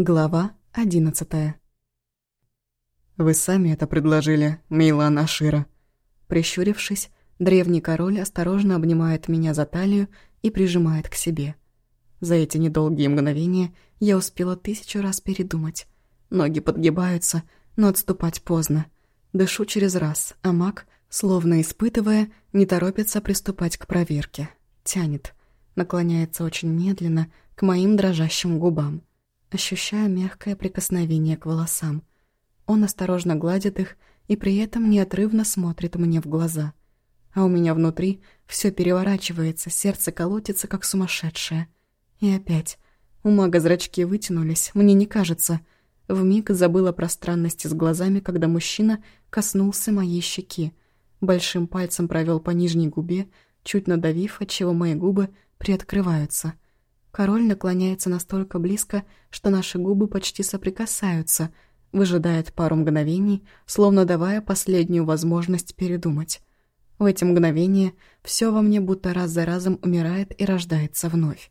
Глава одиннадцатая. «Вы сами это предложили, Мейлан Ашира». Прищурившись, древний король осторожно обнимает меня за талию и прижимает к себе. За эти недолгие мгновения я успела тысячу раз передумать. Ноги подгибаются, но отступать поздно. Дышу через раз, а маг, словно испытывая, не торопится приступать к проверке. Тянет. Наклоняется очень медленно к моим дрожащим губам. Ощущаю мягкое прикосновение к волосам. Он осторожно гладит их и при этом неотрывно смотрит мне в глаза. А у меня внутри все переворачивается, сердце колотится, как сумасшедшее. И опять. У мага зрачки вытянулись, мне не кажется. Вмиг забыла про странности с глазами, когда мужчина коснулся моей щеки. Большим пальцем провел по нижней губе, чуть надавив, отчего мои губы приоткрываются — Король наклоняется настолько близко, что наши губы почти соприкасаются, выжидает пару мгновений, словно давая последнюю возможность передумать. В эти мгновения все во мне будто раз за разом умирает и рождается вновь.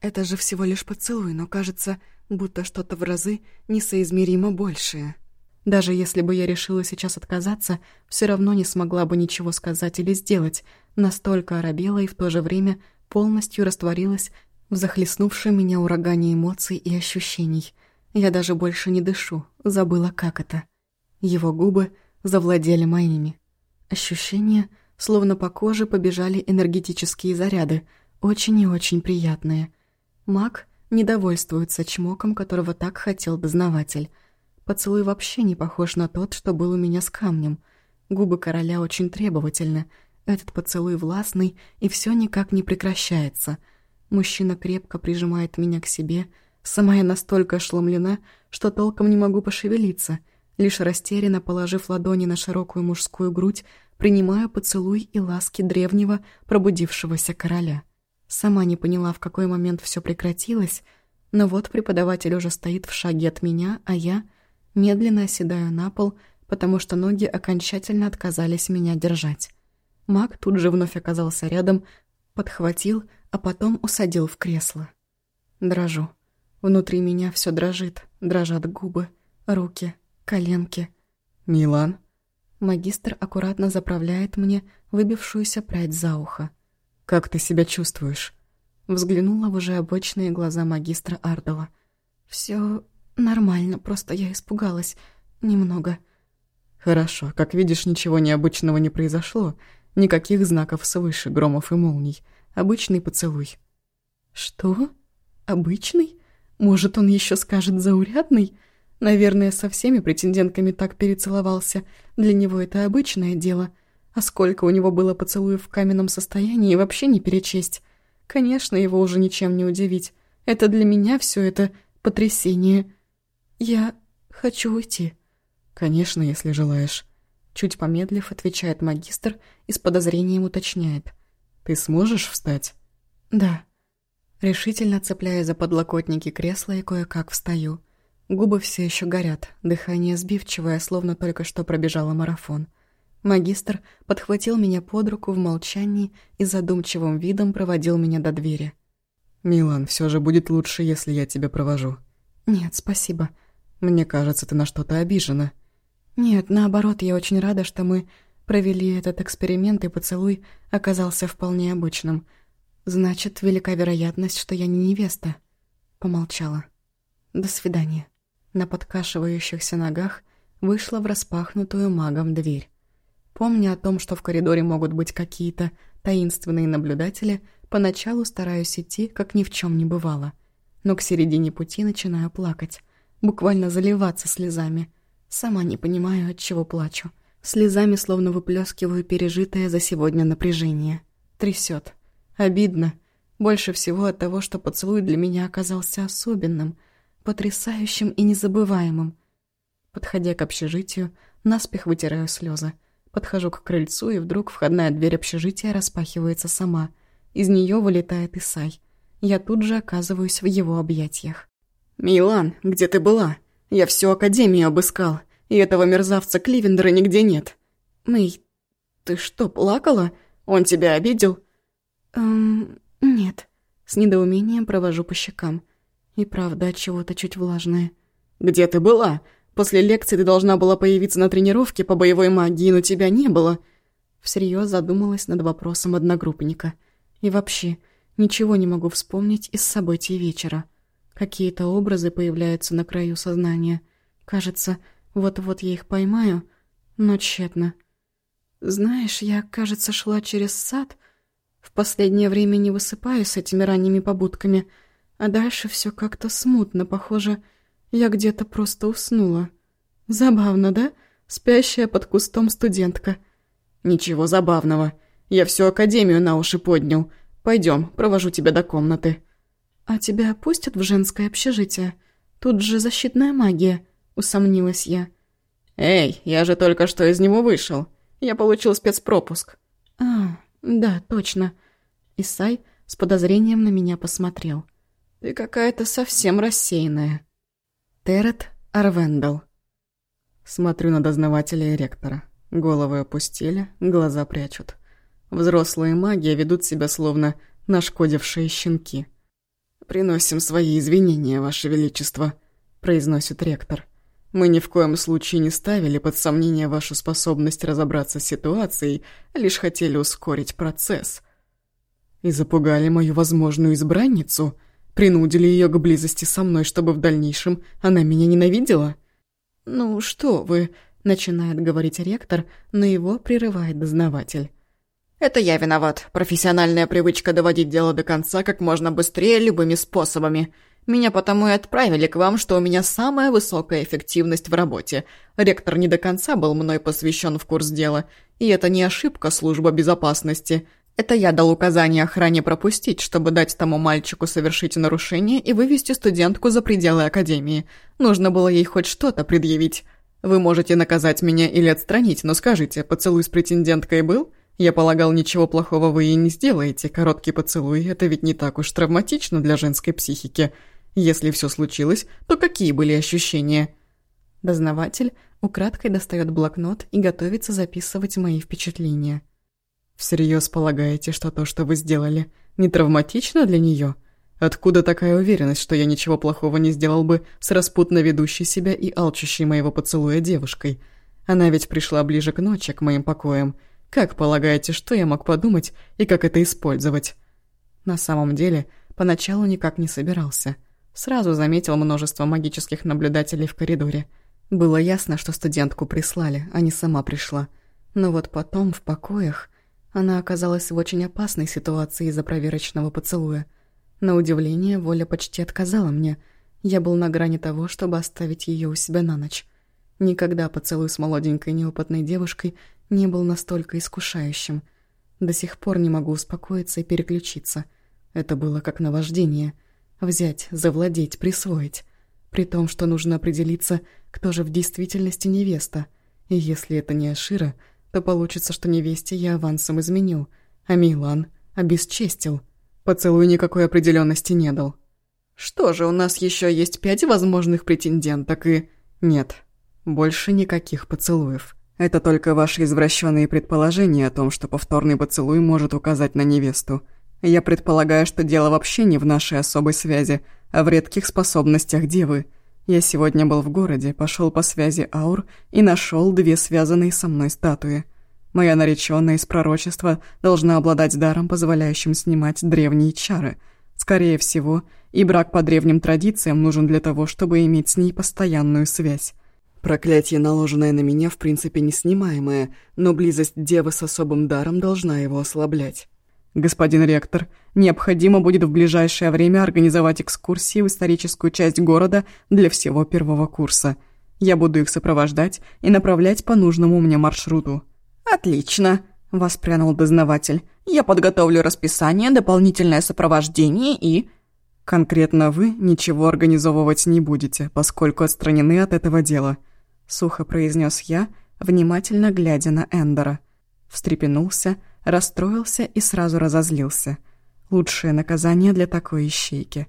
Это же всего лишь поцелуй, но кажется, будто что-то в разы несоизмеримо большее. Даже если бы я решила сейчас отказаться, все равно не смогла бы ничего сказать или сделать, настолько оробела и в то же время полностью растворилась в захлестнувшем меня урагане эмоций и ощущений. Я даже больше не дышу, забыла, как это. Его губы завладели моими. Ощущения, словно по коже побежали энергетические заряды, очень и очень приятные. Маг недовольствуется чмоком, которого так хотел дознаватель. Поцелуй вообще не похож на тот, что был у меня с камнем. Губы короля очень требовательны. Этот поцелуй властный, и все никак не прекращается — Мужчина крепко прижимает меня к себе. Сама я настолько ошеломлена, что толком не могу пошевелиться. Лишь растерянно положив ладони на широкую мужскую грудь, принимаю поцелуй и ласки древнего, пробудившегося короля. Сама не поняла, в какой момент все прекратилось, но вот преподаватель уже стоит в шаге от меня, а я медленно оседаю на пол, потому что ноги окончательно отказались меня держать. Маг тут же вновь оказался рядом, подхватил, а потом усадил в кресло. Дрожу. Внутри меня все дрожит. Дрожат губы, руки, коленки. «Милан?» Магистр аккуратно заправляет мне выбившуюся прядь за ухо. «Как ты себя чувствуешь?» Взглянула в уже обычные глаза магистра Ардала. Все нормально, просто я испугалась. Немного». «Хорошо. Как видишь, ничего необычного не произошло. Никаких знаков свыше, громов и молний. Обычный поцелуй. Что? Обычный? Может, он еще скажет заурядный? Наверное, со всеми претендентками так перецеловался. Для него это обычное дело. А сколько у него было поцелуев в каменном состоянии, вообще не перечесть. Конечно, его уже ничем не удивить. Это для меня все это потрясение. Я хочу уйти. Конечно, если желаешь. Чуть помедлив, отвечает магистр и с подозрением уточняет. Ты сможешь встать?» «Да». Решительно цепляя за подлокотники кресла и кое-как встаю. Губы все еще горят, дыхание сбивчивое, словно только что пробежала марафон. Магистр подхватил меня под руку в молчании и задумчивым видом проводил меня до двери. «Милан, все же будет лучше, если я тебя провожу». «Нет, спасибо». «Мне кажется, ты на что-то обижена». «Нет, наоборот, я очень рада, что мы провели этот эксперимент, и поцелуй оказался вполне обычным. Значит, велика вероятность, что я не невеста. Помолчала. До свидания. На подкашивающихся ногах вышла в распахнутую магом дверь. Помня о том, что в коридоре могут быть какие-то таинственные наблюдатели, поначалу стараюсь идти, как ни в чем не бывало. Но к середине пути начинаю плакать, буквально заливаться слезами. Сама не понимаю, от чего плачу. Слезами словно выплескиваю пережитое за сегодня напряжение. Трясет. Обидно. Больше всего от того, что поцелуй для меня оказался особенным, потрясающим и незабываемым. Подходя к общежитию, наспех вытираю слезы. Подхожу к крыльцу, и вдруг входная дверь общежития распахивается сама. Из нее вылетает Исай. Я тут же оказываюсь в его объятиях. «Милан, где ты была? Я всю академию обыскал. И этого мерзавца Кливендера нигде нет. Мэй, ты что, плакала? Он тебя обидел? Эм, нет. С недоумением провожу по щекам. И правда, от чего-то чуть влажное. «Где ты была? После лекции ты должна была появиться на тренировке по боевой магии, но тебя не было». Всерьез задумалась над вопросом одногруппника. И вообще, ничего не могу вспомнить из событий вечера. Какие-то образы появляются на краю сознания. Кажется, вот-вот я их поймаю, но тщетно. Знаешь, я, кажется, шла через сад. В последнее время не высыпаюсь с этими ранними побудками, а дальше все как-то смутно, похоже, я где-то просто уснула. Забавно, да? Спящая под кустом студентка. Ничего забавного. Я всю академию на уши поднял. Пойдем, провожу тебя до комнаты. А тебя пустят в женское общежитие? Тут же защитная магия, усомнилась я. Эй, я же только что из него вышел. Я получил спецпропуск. А, да, точно. Исай с подозрением на меня посмотрел. Ты какая-то совсем рассеянная. Терет Арвендел. Смотрю на дознавателя и ректора. Головы опустили, глаза прячут. Взрослые маги ведут себя словно нашкодившие щенки. «Приносим свои извинения, Ваше Величество», — произносит ректор. «Мы ни в коем случае не ставили под сомнение вашу способность разобраться с ситуацией, лишь хотели ускорить процесс». «И запугали мою возможную избранницу? Принудили ее к близости со мной, чтобы в дальнейшем она меня ненавидела?» «Ну что вы...» — начинает говорить ректор, но его прерывает дознаватель. Это я виноват. Профессиональная привычка доводить дело до конца как можно быстрее любыми способами. Меня потому и отправили к вам, что у меня самая высокая эффективность в работе. Ректор не до конца был мной посвящен в курс дела. И это не ошибка службы безопасности. Это я дал указание охране пропустить, чтобы дать тому мальчику совершить нарушение и вывести студентку за пределы академии. Нужно было ей хоть что-то предъявить. Вы можете наказать меня или отстранить, но скажите, поцелуй с претенденткой был? Я полагал, ничего плохого вы и не сделаете. Короткий поцелуй – это ведь не так уж травматично для женской психики. Если все случилось, то какие были ощущения?» Дознаватель украдкой достает блокнот и готовится записывать мои впечатления. «Всерьез полагаете, что то, что вы сделали, не травматично для нее? Откуда такая уверенность, что я ничего плохого не сделал бы с распутно ведущей себя и алчущей моего поцелуя девушкой? Она ведь пришла ближе к ночи, к моим покоям, как полагаете, что я мог подумать и как это использовать? На самом деле, поначалу никак не собирался. Сразу заметил множество магических наблюдателей в коридоре. Было ясно, что студентку прислали, а не сама пришла. Но вот потом, в покоях, она оказалась в очень опасной ситуации из-за проверочного поцелуя. На удивление, Воля почти отказала мне. Я был на грани того, чтобы оставить ее у себя на ночь. Никогда поцелуй с молоденькой неопытной девушкой не был настолько искушающим. До сих пор не могу успокоиться и переключиться. Это было как наваждение. Взять, завладеть, присвоить. При том, что нужно определиться, кто же в действительности невеста. И если это не Ашира, то получится, что невесте я авансом изменил, а Милан обесчестил. Поцелуй никакой определенности не дал. Что же, у нас еще есть пять возможных претенденток и... Нет, больше никаких поцелуев. Это только ваши извращенные предположения о том, что повторный поцелуй может указать на невесту. Я предполагаю, что дело вообще не в нашей особой связи, а в редких способностях девы. Я сегодня был в городе, пошел по связи аур и нашел две связанные со мной статуи. Моя нареченная из пророчества должна обладать даром, позволяющим снимать древние чары. Скорее всего, и брак по древним традициям нужен для того, чтобы иметь с ней постоянную связь. Проклятие, наложенное на меня, в принципе неснимаемое, но близость девы с особым даром должна его ослаблять. Господин ректор, необходимо будет в ближайшее время организовать экскурсии в историческую часть города для всего первого курса. Я буду их сопровождать и направлять по нужному мне маршруту. «Отлично», — воспрянул дознаватель. «Я подготовлю расписание, дополнительное сопровождение и...» «Конкретно вы ничего организовывать не будете, поскольку отстранены от этого дела», — сухо произнес я, внимательно глядя на Эндера. Встрепенулся, расстроился и сразу разозлился. Лучшее наказание для такой ищейки.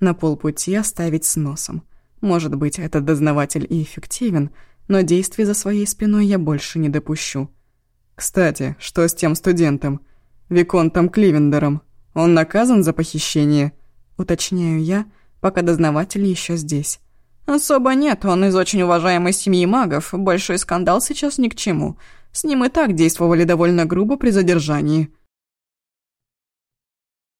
На полпути оставить с носом. Может быть, этот дознаватель и эффективен, но действий за своей спиной я больше не допущу. Кстати, что с тем студентом? Виконтом Кливендером. Он наказан за похищение? Уточняю я, пока дознаватель еще здесь. «Особо нет, он из очень уважаемой семьи магов, большой скандал сейчас ни к чему. С ним и так действовали довольно грубо при задержании».